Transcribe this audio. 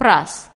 прас.